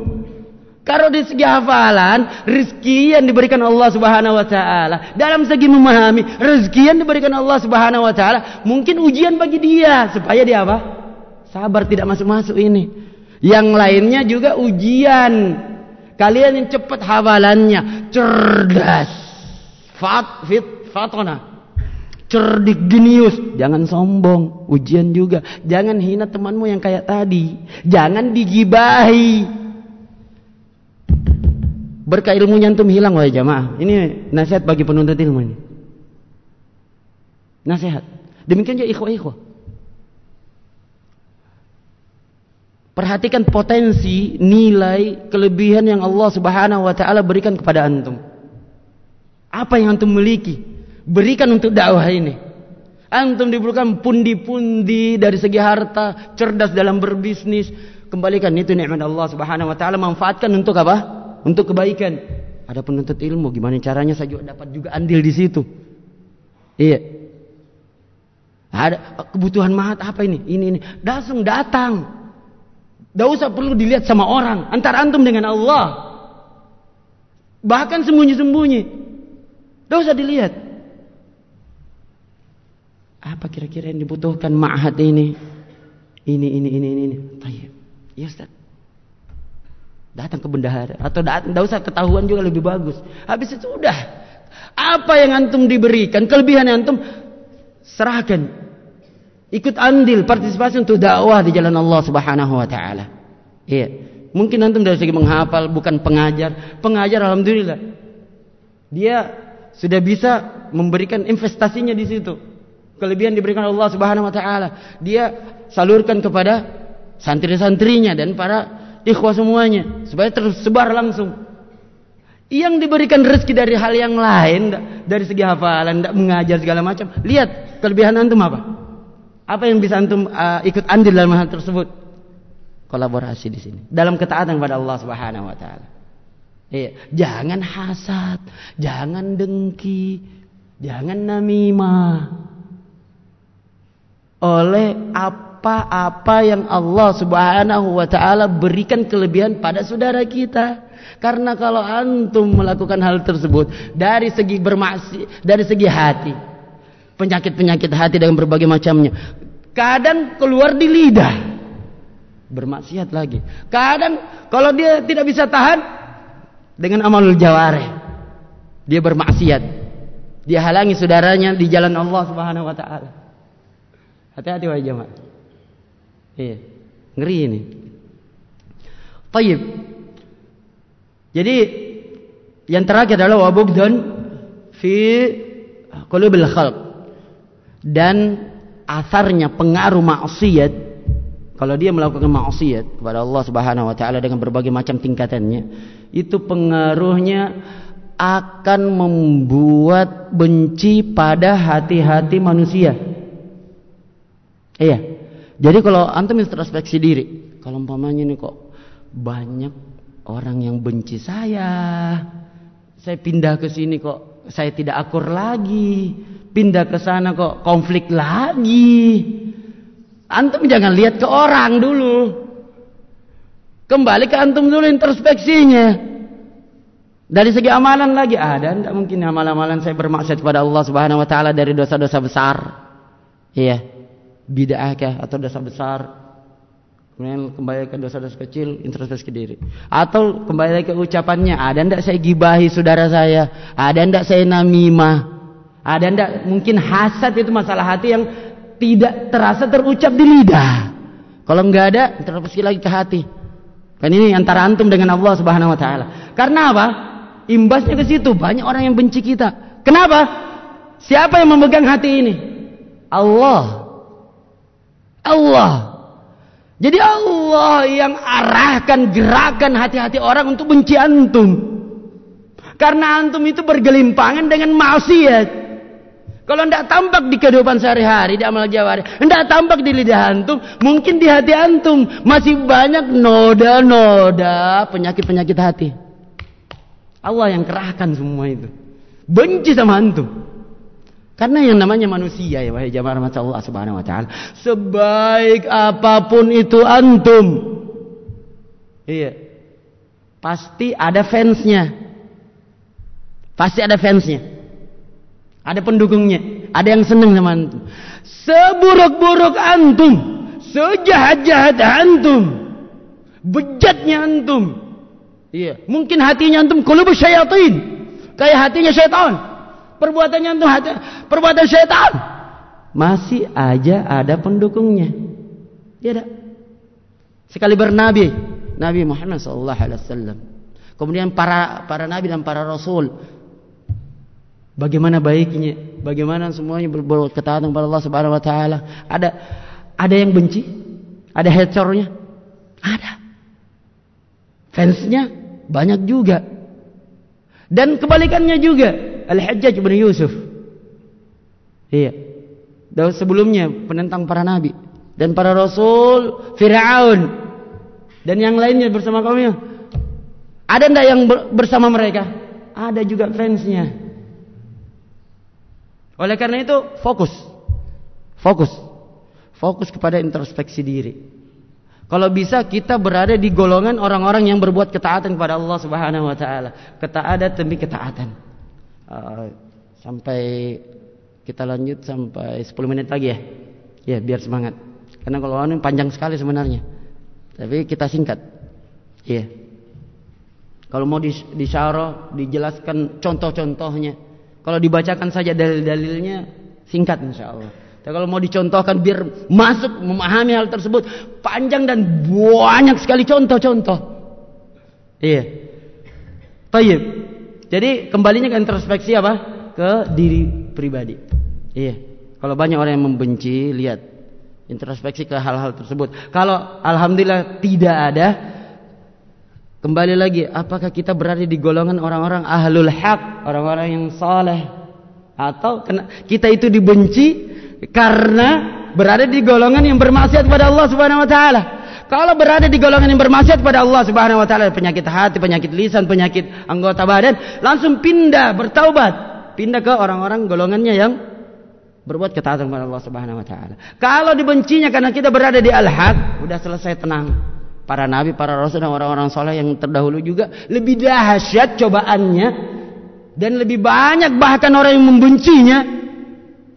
Kalau di segi hafalan, rezeki yang diberikan Allah Subhanahu wa taala. Dalam segi memahami, rezeki yang diberikan Allah Subhanahu wa taala mungkin ujian bagi dia supaya dia apa? Sabar tidak masuk-masuk ini. Yang lainnya juga ujian. Kalian yang cepat hafalannya, cerdas. Fat fit fatona cerdik genius jangan sombong ujian juga jangan hina temanmu yang kayak tadi jangan digibahi Berkah ilmunya antum hilang wahai jamaah. Ini nasihat bagi penuntut ilmu ini. Nasihat. Demikian juga ikhwah-ikhwah. Perhatikan potensi, nilai, kelebihan yang Allah Subhanahu wa taala berikan kepada antum. Apa yang antum miliki? Berikan untuk dakwah ini. Antum diberikan pundi-pundi dari segi harta, cerdas dalam berbisnis. Kembalikan itu nikmat Allah Subhanahu wa taala, manfaatkan untuk apa? Untuk kebaikan. Ada penuntut ilmu, gimana caranya saya juga dapat juga andil di situ. Iya. Ada kebutuhan mahat apa ini? Ini ini. Langsung datang. Tidak usah perlu dilihat sama orang. Antara antum dengan Allah. Bahkan sembunyi-sembunyi. Tidak usah dilihat. Apa kira-kira yang dibutuhkan ma'had ini? Ini, ini, ini, ini. ini. Ya Ustaz. Datang ke bendahara. Atau tidak usah ketahuan juga lebih bagus. Habis itu sudah. Apa yang antum diberikan, kelebihan yang antum serahkan Ikut andil partisipasi untuk dakwah di jalan Allah Subhanahu wa taala. Iya. Mungkin antum dari segi menghafal bukan pengajar. Pengajar alhamdulillah. Dia sudah bisa memberikan investasinya di situ. Kelebihan diberikan Allah Subhanahu wa taala. Dia salurkan kepada santri-santrinya dan para ikhwah semuanya supaya tersebar langsung. Yang diberikan rezeki dari hal yang lain dari segi hafalan, mengajar segala macam. Lihat kelebihan antum apa? Apa yang bisa antum uh, ikut andil dalam hal tersebut? Kolaborasi di sini. Dalam ketaatan kepada Allah Subhanahu wa taala. Iya, jangan hasad, jangan dengki, jangan namimah. Oleh apa-apa yang Allah Subhanahu wa taala berikan kelebihan pada saudara kita. Karena kalau antum melakukan hal tersebut dari segi bermaksi, dari segi hati, penyakit-penyakit hati dengan berbagai macamnya. Kadang keluar di lidah. Bermaksiat lagi. Kadang kalau dia tidak bisa tahan dengan amal jawareh. Dia bermaksiat. Dia halangi saudaranya di jalan Allah Subhanahu wa taala. Hati-hati wahai jemaah. Iya. Ngeri ini. Tayyib. Jadi yang terakhir adalah wabugdun fi qulubil khalq dan asarnya pengaruh maksiat kalau dia melakukan maksiat kepada Allah Subhanahu wa taala dengan berbagai macam tingkatannya itu pengaruhnya akan membuat benci pada hati-hati manusia. Iya. Jadi kalau antum introspeksi diri, kalau umpamanya ini kok banyak orang yang benci saya, saya pindah ke sini kok saya tidak akur lagi pindah ke sana kok konflik lagi. Antum jangan lihat ke orang dulu. Kembali ke antum dulu introspeksinya. Dari segi amalan lagi ada tidak mungkin amalan-amalan saya bermaksud kepada Allah Subhanahu wa taala dari dosa-dosa besar. Iya. Bid'ah kah atau dosa besar? Kemudian kembali ke dosa-dosa kecil, introspeksi diri. Atau kembali ke ucapannya, ada ndak saya gibahi saudara saya? Ada ndak saya namimah? Ada ndak mungkin hasad itu masalah hati yang tidak terasa terucap di lidah. Kalau enggak ada, terus lagi ke hati. Kan ini antara antum dengan Allah Subhanahu wa taala. Karena apa? Imbasnya ke situ banyak orang yang benci kita. Kenapa? Siapa yang memegang hati ini? Allah. Allah. Jadi Allah yang arahkan gerakan hati-hati orang untuk benci antum. Karena antum itu bergelimpangan dengan maksiat. Kalau tidak tampak di kehidupan sehari-hari, di amal jawari, tidak tampak di lidah antum, mungkin di hati antum masih banyak noda-noda penyakit-penyakit hati. Allah yang kerahkan semua itu. Benci sama antum. Karena yang namanya manusia ya wahai jamaah Allah Subhanahu wa taala, sebaik apa pun itu antum. Iya. Pasti ada fansnya. Pasti ada fansnya. Ada pendukungnya, ada yang senang sama antum. Seburuk-buruk antum, sejahat-jahat antum, bejatnya antum. Iya, mungkin hatinya antum kulubus syayatin, kayak hatinya syaitan. Perbuatannya antum hati, perbuatan syaitan. Masih aja ada pendukungnya. Iya ada. Sekali bernabi, Nabi Muhammad wasallam. Kemudian para para nabi dan para rasul bagaimana baiknya, bagaimana semuanya berbuat ketaatan kepada Allah Subhanahu wa taala. Ada ada yang benci? Ada haternya? Ada. Fansnya banyak juga. Dan kebalikannya juga. Al-Hajjaj bin Yusuf. Iya. Dan sebelumnya penentang para nabi dan para rasul, Firaun dan yang lainnya bersama kaumnya. Ada ndak yang bersama mereka? Ada juga fansnya. Oleh karena itu fokus, fokus, fokus kepada introspeksi diri. Kalau bisa kita berada di golongan orang-orang yang berbuat ketaatan kepada Allah Subhanahu wa taala. Ketaatan demi ketaatan. Uh, sampai kita lanjut sampai 10 menit lagi ya. Ya, biar semangat. Karena kalau ini panjang sekali sebenarnya. Tapi kita singkat. Iya. Kalau mau disyarah, dijelaskan contoh-contohnya. Kalau dibacakan saja dalil-dalilnya, singkat insya Allah. Tapi kalau mau dicontohkan biar masuk memahami hal tersebut panjang dan banyak sekali contoh-contoh. Iya. Tayyib. Jadi kembalinya ke introspeksi apa? Ke diri pribadi. Iya. Kalau banyak orang yang membenci, lihat introspeksi ke hal-hal tersebut. Kalau alhamdulillah tidak ada, kembali lagi apakah kita berada di golongan orang-orang ahlul haq, orang-orang yang saleh atau kita itu dibenci karena berada di golongan yang bermaksiat pada Allah Subhanahu wa taala. Kalau berada di golongan yang bermaksiat pada Allah Subhanahu wa taala, penyakit hati, penyakit lisan, penyakit anggota badan, langsung pindah bertaubat, pindah ke orang-orang golongannya yang berbuat ketaatan kepada Allah Subhanahu wa taala. Kalau dibencinya karena kita berada di al-haq, udah selesai tenang. Para nabi, para rasul dan orang-orang soleh yang terdahulu juga lebih dahsyat cobaannya dan lebih banyak bahkan orang yang membencinya.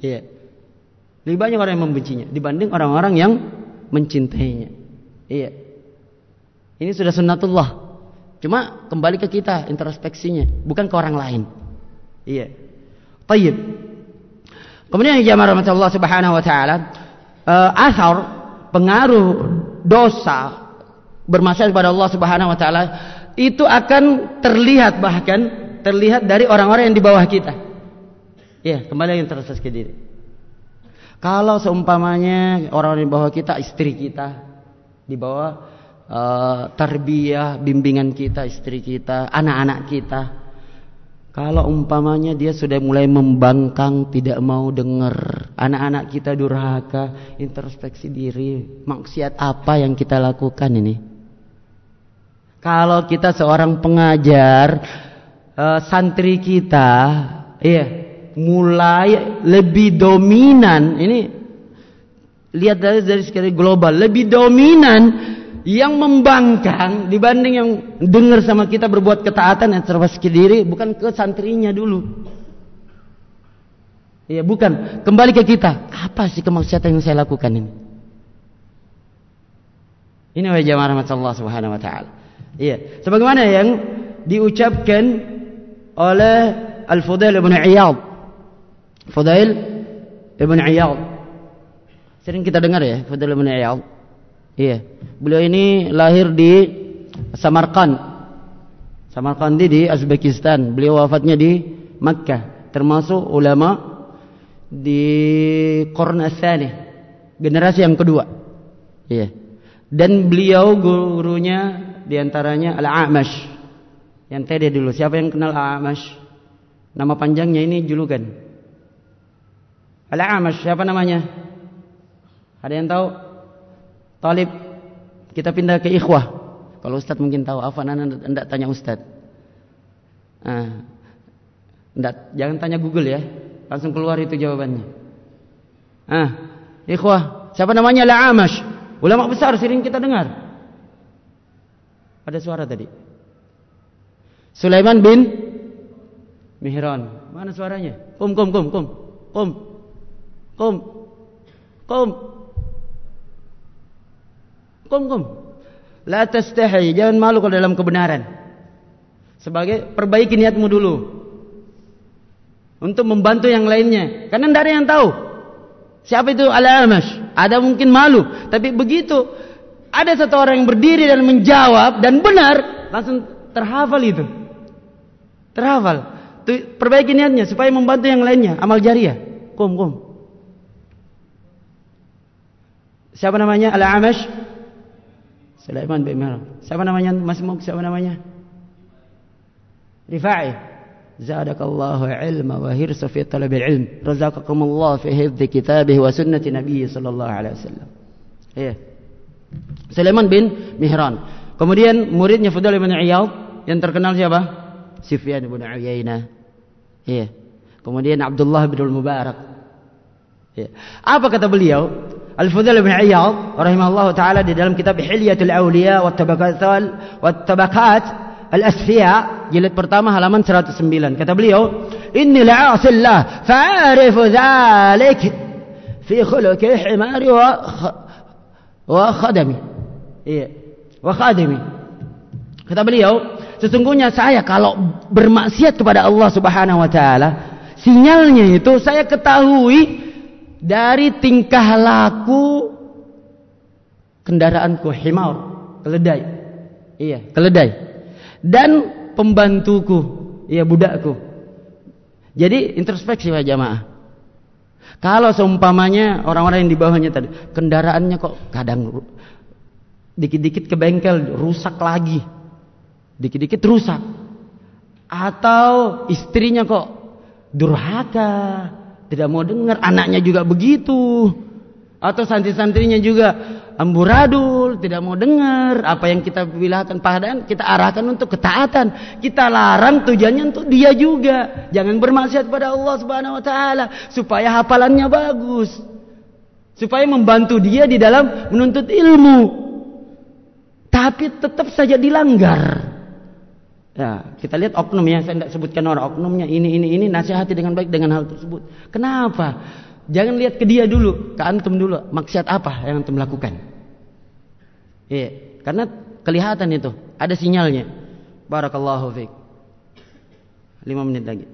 Iya. Lebih banyak orang yang membencinya dibanding orang-orang yang mencintainya. Iya. Ini sudah sunnatullah. Cuma kembali ke kita introspeksinya, bukan ke orang lain. Iya. Tayyib. Kemudian jamaah rahmat Allah Subhanahu wa taala, uh, asar pengaruh dosa bermaksiat kepada Allah Subhanahu wa taala itu akan terlihat bahkan terlihat dari orang-orang yang di bawah kita. Ya, kembali yang introspeksi diri. Kalau seumpamanya orang di bawah kita, istri kita, di bawah uh, tarbiyah, bimbingan kita, istri kita, anak-anak kita. Kalau umpamanya dia sudah mulai membangkang, tidak mau dengar, anak-anak kita durhaka, introspeksi diri, maksiat apa yang kita lakukan ini? Kalau kita seorang pengajar, uh, santri kita, iya, mulai lebih dominan ini lihat dari dari sekali global lebih dominan yang membangkang dibanding yang dengar sama kita berbuat ketaatan yang terwas diri bukan ke santrinya dulu. Ya bukan. Kembali ke kita. Apa sih kemaksiatan yang saya lakukan ini? Ini wa jamaah rahmatullah subhanahu wa ta'ala iya sebagaimana yang diucapkan oleh Al-Fudail bin Iyad Fudail Ibn Iyad. Sering kita dengar ya, Fudail Ibn Iyad. Iya. Beliau ini lahir di Samarkand. Samarkandi di Uzbekistan. Beliau wafatnya di Makkah. Termasuk ulama di Qarn. Generasi yang kedua. Iya. Dan beliau gurunya di antaranya Al-A'mash. Yang tadi dulu. Siapa yang kenal Al-A'mash? Nama panjangnya ini julukan. Al-Amash siapa namanya? Ada yang tahu? Talib. Kita pindah ke ikhwah. Kalau Ustaz mungkin tahu. Apa anda hendak tanya Ustaz? Ah. Enggak, jangan tanya Google ya. Langsung keluar itu jawabannya. Ah, ikhwah. Siapa namanya Al-Amash? Ulama besar sering kita dengar. Ada suara tadi. Sulaiman bin Mihran. Mana suaranya? Kum kum kum kum. Kum. Kum. Kum. Kum kum. La tastahi, jangan malu kalau dalam kebenaran. Sebagai perbaiki niatmu dulu. Untuk membantu yang lainnya. Karena tidak ada yang tahu. Siapa itu Al-Amash? Ada mungkin malu. Tapi begitu ada satu orang yang berdiri dan menjawab dan benar, langsung terhafal itu. Terhafal. Perbaiki niatnya supaya membantu yang lainnya. Amal jariah. Kum, kum. Siapa namanya? Al-Amash? Sulaiman bin Imran. Siapa namanya? Mas Muk, siapa namanya? Rifai. Zadakallahu ilma wa hirsa fi talabil ilm. Razaqakumullah fi hifdhi kitabih wa sunnati nabiy sallallahu alaihi wasallam. Iya. Sulaiman bin Mihran. Kemudian muridnya Fudail bin Iyad yang terkenal siapa? Sufyan bin Uyainah. Iya. Kemudian Abdullah bin Mubarak. Iya. Apa kata beliau? Al-Fudail bin Iyad rahimahullah taala di dalam kitab Hilyatul Awliya wa Tabaqat wa Tabaqat Al-Asfiya jilid pertama halaman 109 kata beliau inni la'asillah fa'arifu dhalik fi khuluqi himari wa wa khadami. Iya. Wa khadimi kata beliau sesungguhnya saya kalau bermaksiat kepada Allah Subhanahu wa taala sinyalnya itu saya ketahui dari tingkah laku kendaraanku himar keledai. Iya keledai. Dan pembantuku iya budakku. Jadi introspeksi ya jamaah kalau seumpamanya orang-orang yang di bawahnya tadi kendaraannya kok kadang dikit-dikit ke bengkel rusak lagi dikit-dikit rusak atau istrinya kok durhaka tidak mau dengar, anaknya juga begitu. Atau santri-santrinya juga amburadul, tidak mau dengar apa yang kita bilangkan padahal kita arahkan untuk ketaatan. Kita larang tujuannya untuk dia juga. Jangan bermaksiat pada Allah Subhanahu wa taala supaya hafalannya bagus. Supaya membantu dia di dalam menuntut ilmu. Tapi tetap saja dilanggar. Ya, kita lihat oknum ya, saya tidak sebutkan orang oknumnya ini ini ini nasihati dengan baik dengan hal tersebut. Kenapa? Jangan lihat ke dia dulu, ke antum dulu. Maksiat apa yang antum lakukan? Iya, karena kelihatan itu, ada sinyalnya. Barakallahu fiik. Lima menit lagi.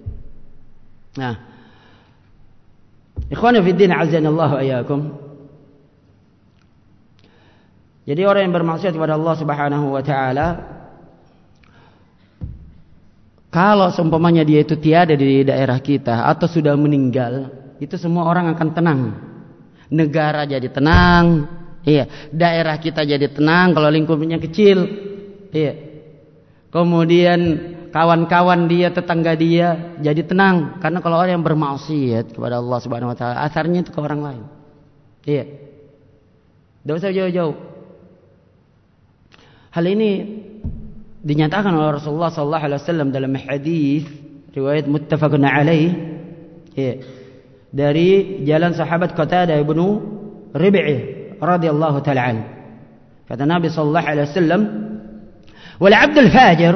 Nah, Ikhwanu fi din azanallahu ayakum. Jadi orang yang bermaksiat kepada Allah Subhanahu wa taala kalau seumpamanya dia itu tiada di daerah kita atau sudah meninggal, itu semua orang akan tenang. Negara jadi tenang, iya. Daerah kita jadi tenang kalau lingkupnya kecil, iya. Kemudian kawan-kawan dia, tetangga dia jadi tenang karena kalau orang yang bermaksiat kepada Allah Subhanahu wa taala, asarnya itu ke orang lain. Iya. Tidak usah jauh-jauh. Hal ini dinyatakan oleh Rasulullah sallallahu alaihi wasallam dalam hadis riwayat muttafaqun alaih ya, dari jalan sahabat Qatadah ibnu Rib'i radhiyallahu taala anhu kata Nabi sallallahu alaihi wasallam wal 'abd al fajir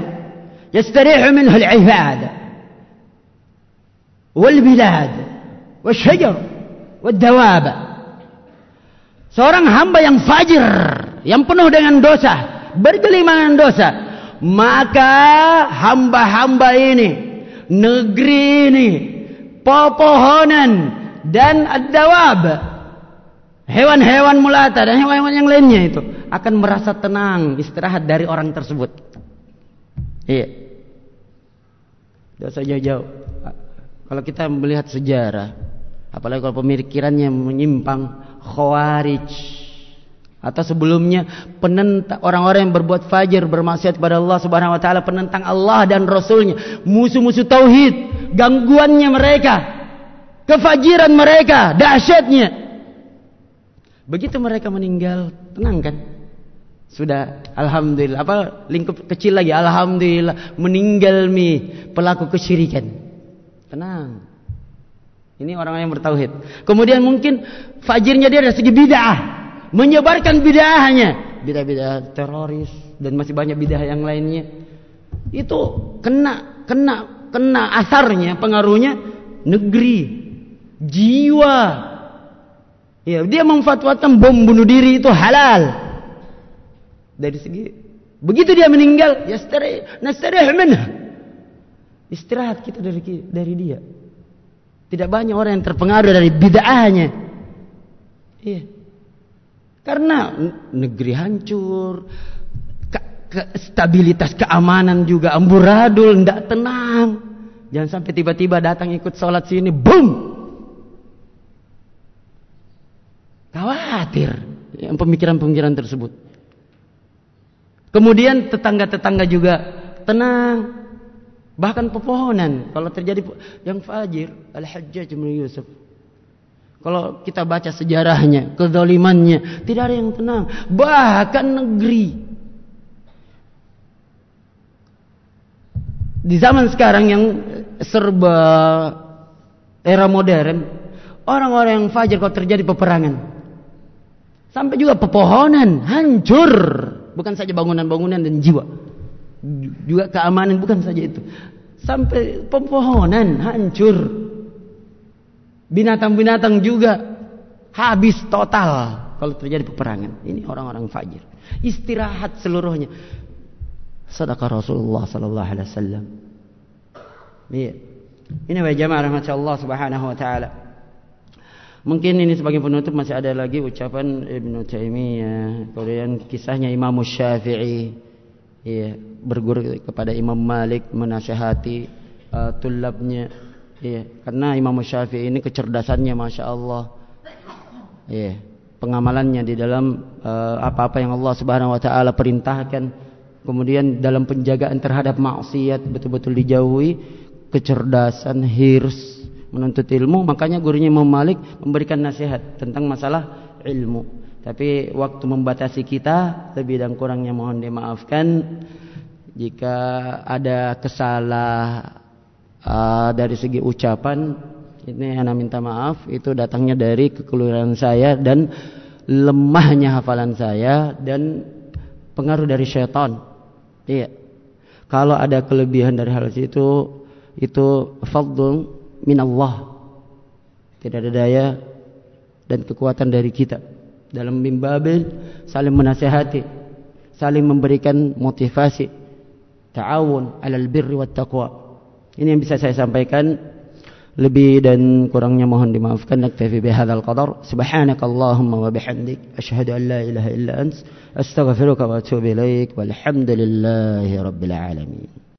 yastarihu minhu al 'ibad wal bilad wal syajar wal dawab seorang hamba yang fajir yang penuh dengan dosa bergelimangan dosa maka hamba-hamba ini negeri ini pepohonan dan ad-dawab. Hewan-hewan mulata dan hewan-hewan yang lainnya itu akan merasa tenang istirahat dari orang tersebut. Iya. Usah jauh-jauh. Kalau kita melihat sejarah apalagi kalau pemikirannya menyimpang khawarij atau sebelumnya penentang orang-orang yang berbuat fajir bermaksiat kepada Allah Subhanahu wa taala penentang Allah dan rasulnya musuh-musuh tauhid gangguannya mereka kefajiran mereka dahsyatnya. Begitu mereka meninggal tenang kan? Sudah alhamdulillah. Apa lingkup kecil lagi alhamdulillah. Meninggal mi. Pelaku kesyirikan. Tenang. Ini orang yang bertauhid. Kemudian mungkin fajirnya dia dari segi bid'ah menyebarkan bid'ahnya, bidah-bidah teroris dan masih banyak bidah yang lainnya. Itu kena kena kena asarnya, pengaruhnya negeri, jiwa. Ya, dia memfatwakan bom bunuh diri itu halal. Dari segi begitu dia meninggal, ya nastarih minha. Istirahat kita dari dari dia. Tidak banyak orang yang terpengaruh dari bid'ahnya. Iya. Karena negeri hancur, ke stabilitas keamanan juga amburadul, tidak tenang. Jangan sampai tiba-tiba datang ikut sholat sini, boom. Khawatir yang pemikiran-pemikiran tersebut. Kemudian tetangga-tetangga juga tenang. Bahkan pepohonan kalau terjadi yang fajir Al-Hajjaj bin Yusuf. Kalau kita baca sejarahnya, kezalimannya, tidak ada yang tenang. Bahkan negeri. Di zaman sekarang yang serba era modern, orang-orang yang fajar kalau terjadi peperangan, sampai juga pepohonan hancur, bukan saja bangunan-bangunan dan jiwa, juga keamanan bukan saja itu, sampai pepohonan hancur, binatang-binatang juga habis total kalau terjadi peperangan. Ini orang-orang fajir, istirahat seluruhnya. Sadaqah Rasulullah sallallahu alaihi wasallam. Iya. Ini wa jamaah rahmat Allah Subhanahu wa taala. Mungkin ini sebagai penutup masih ada lagi ucapan Ibnu Taimiyah, kemudian kisahnya Imam Syafi'i iya, berguru kepada Imam Malik menasihati uh, tulabnya iya, karena Imam Syafi'i ini kecerdasannya Masya Allah. Iya, pengamalannya di dalam uh, apa-apa yang Allah Subhanahu Wa Taala perintahkan. Kemudian dalam penjagaan terhadap maksiat betul-betul dijauhi kecerdasan hirs menuntut ilmu. Makanya gurunya Imam Malik memberikan nasihat tentang masalah ilmu. Tapi waktu membatasi kita lebih dan kurangnya mohon dimaafkan. Jika ada kesalah uh, dari segi ucapan ini anak minta maaf itu datangnya dari kekeliruan saya dan lemahnya hafalan saya dan pengaruh dari syaitan Iya. Kalau ada kelebihan dari hal itu itu fadlun min Allah. Tidak ada daya dan kekuatan dari kita dalam mimbabil saling menasihati, saling memberikan motivasi, ta'awun 'alal birri wat taqwa. Ini yang bisa saya sampaikan. Lebih dan kurangnya mohon dimaafkan. Naktafi bihadzal qadar. Subhanakallahumma wa bihamdik asyhadu an la ilaha illa ant astaghfiruka wa atubu ilaik. Walhamdulillahi rabbil alamin.